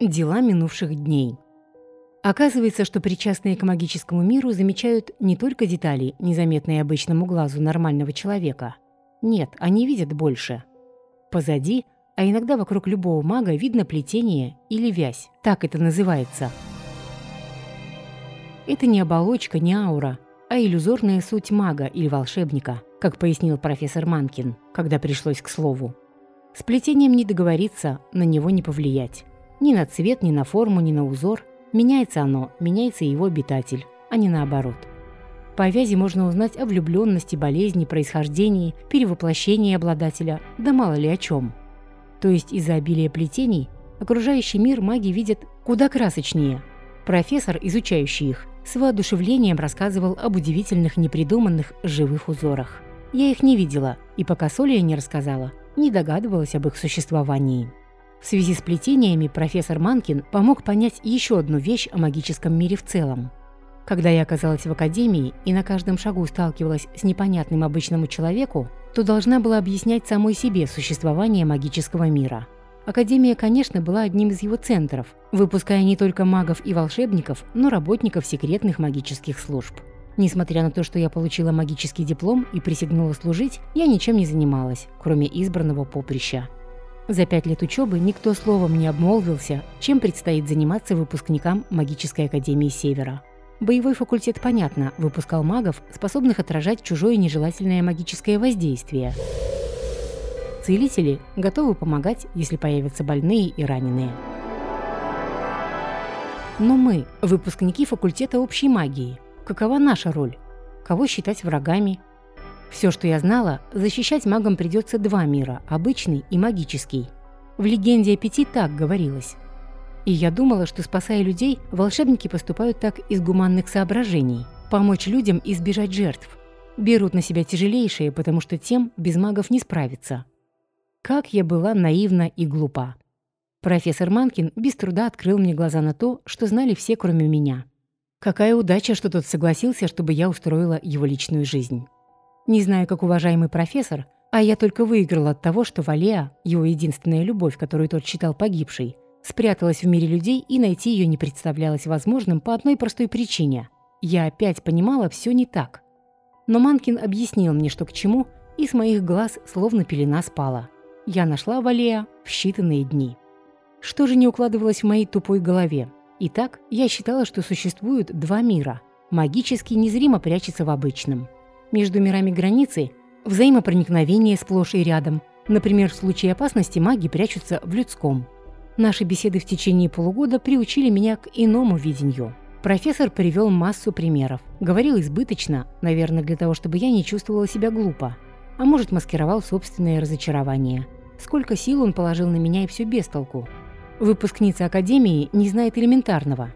Дела минувших дней. Оказывается, что причастные к магическому миру замечают не только детали, незаметные обычному глазу нормального человека. Нет, они видят больше. Позади, а иногда вокруг любого мага видно плетение или вязь. Так это называется. Это не оболочка, не аура, а иллюзорная суть мага или волшебника, как пояснил профессор Манкин, когда пришлось к слову. С плетением не договориться, на него не повлиять. Ни на цвет, ни на форму, ни на узор. Меняется оно, меняется его обитатель, а не наоборот. По вязи можно узнать о влюбленности, болезни, происхождении, перевоплощении обладателя, да мало ли о чем. То есть из-за обилия плетений окружающий мир маги видят куда красочнее. Профессор, изучающий их, с воодушевлением рассказывал об удивительных непридуманных живых узорах. Я их не видела, и пока Солия не рассказала, не догадывалась об их существовании. В связи с плетениями профессор Манкин помог понять еще одну вещь о магическом мире в целом. Когда я оказалась в академии и на каждом шагу сталкивалась с непонятным обычному человеку, то должна была объяснять самой себе существование магического мира. Академия, конечно, была одним из его центров, выпуская не только магов и волшебников, но работников секретных магических служб. Несмотря на то, что я получила магический диплом и присягнула служить, я ничем не занималась, кроме избранного поприща. За пять лет учебы никто словом не обмолвился, чем предстоит заниматься выпускникам Магической Академии Севера. Боевой факультет, понятно, выпускал магов, способных отражать чужое нежелательное магическое воздействие. Целители готовы помогать, если появятся больные и раненые. Но мы, выпускники факультета общей магии, какова наша роль? Кого считать врагами, все, что я знала, защищать магам придется два мира – обычный и магический. В «Легенде о пяти» так говорилось. И я думала, что, спасая людей, волшебники поступают так из гуманных соображений – помочь людям избежать жертв. Берут на себя тяжелейшие, потому что тем без магов не справиться. Как я была наивна и глупа. Профессор Манкин без труда открыл мне глаза на то, что знали все, кроме меня. Какая удача, что тот согласился, чтобы я устроила его личную жизнь. Не знаю, как уважаемый профессор, а я только выиграла от того, что Валеа, его единственная любовь, которую тот считал погибшей, спряталась в мире людей и найти ее не представлялось возможным по одной простой причине. Я опять понимала все не так. Но Манкин объяснил мне, что к чему, и с моих глаз словно пелена спала. Я нашла Валеа в считанные дни. Что же не укладывалось в моей тупой голове? Итак, я считала, что существуют два мира. Магический незримо прячется в обычном – между мирами границы – взаимопроникновение сплошь и рядом. Например, в случае опасности маги прячутся в людском. Наши беседы в течение полугода приучили меня к иному видению. Профессор привел массу примеров. Говорил избыточно, наверное, для того, чтобы я не чувствовала себя глупо. А может, маскировал собственное разочарование. Сколько сил он положил на меня и все без толку. Выпускница Академии не знает элементарного.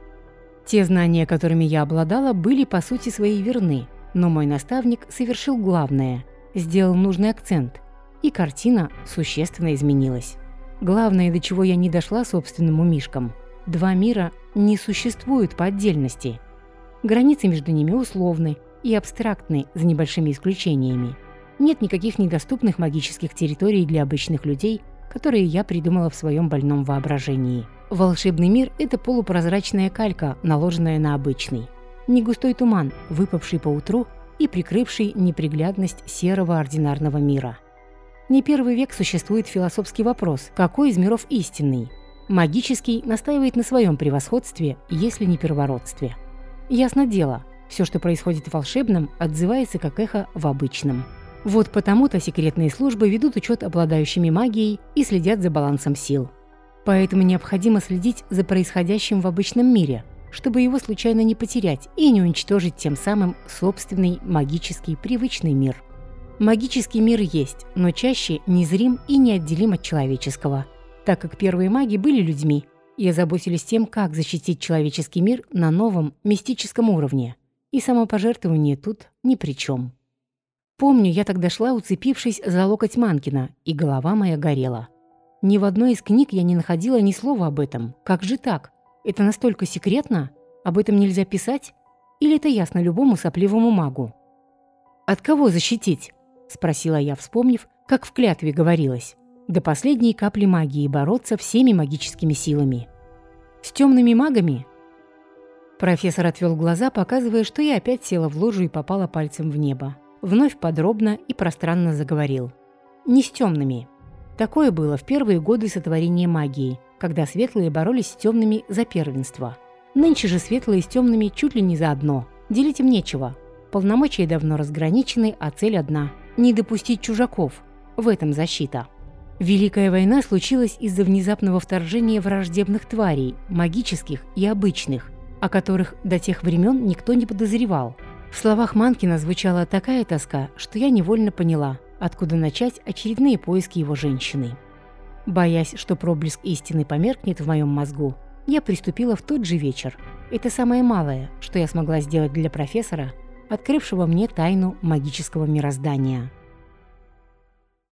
Те знания, которыми я обладала, были по сути своей верны. Но мой наставник совершил главное, сделал нужный акцент, и картина существенно изменилась. Главное, до чего я не дошла собственным умишкам – два мира не существуют по отдельности. Границы между ними условны и абстрактны за небольшими исключениями. Нет никаких недоступных магических территорий для обычных людей, которые я придумала в своем больном воображении. Волшебный мир – это полупрозрачная калька, наложенная на обычный не густой туман, выпавший по утру и прикрывший неприглядность серого ординарного мира. Не первый век существует философский вопрос, какой из миров истинный. Магический настаивает на своем превосходстве, если не первородстве. Ясно дело, все, что происходит в волшебном, отзывается как эхо в обычном. Вот потому-то секретные службы ведут учет обладающими магией и следят за балансом сил. Поэтому необходимо следить за происходящим в обычном мире – чтобы его случайно не потерять и не уничтожить тем самым собственный магический привычный мир. Магический мир есть, но чаще незрим и неотделим от человеческого, так как первые маги были людьми и озаботились тем, как защитить человеческий мир на новом мистическом уровне. И самопожертвование тут ни при чем. Помню, я тогда шла, уцепившись за локоть Манкина, и голова моя горела. Ни в одной из книг я не находила ни слова об этом. Как же так? Это настолько секретно? Об этом нельзя писать? Или это ясно любому сопливому магу? «От кого защитить?» – спросила я, вспомнив, как в клятве говорилось. До последней капли магии бороться всеми магическими силами. С темными магами? Профессор отвел глаза, показывая, что я опять села в лужу и попала пальцем в небо. Вновь подробно и пространно заговорил. Не с темными. Такое было в первые годы сотворения магии, когда светлые боролись с темными за первенство. Нынче же светлые с темными чуть ли не заодно. Делить им нечего. Полномочия давно разграничены, а цель одна – не допустить чужаков. В этом защита. Великая война случилась из-за внезапного вторжения враждебных тварей, магических и обычных, о которых до тех времен никто не подозревал. В словах Манкина звучала такая тоска, что я невольно поняла, откуда начать очередные поиски его женщины. Боясь, что проблеск истины померкнет в моем мозгу, я приступила в тот же вечер. Это самое малое, что я смогла сделать для профессора, открывшего мне тайну магического мироздания.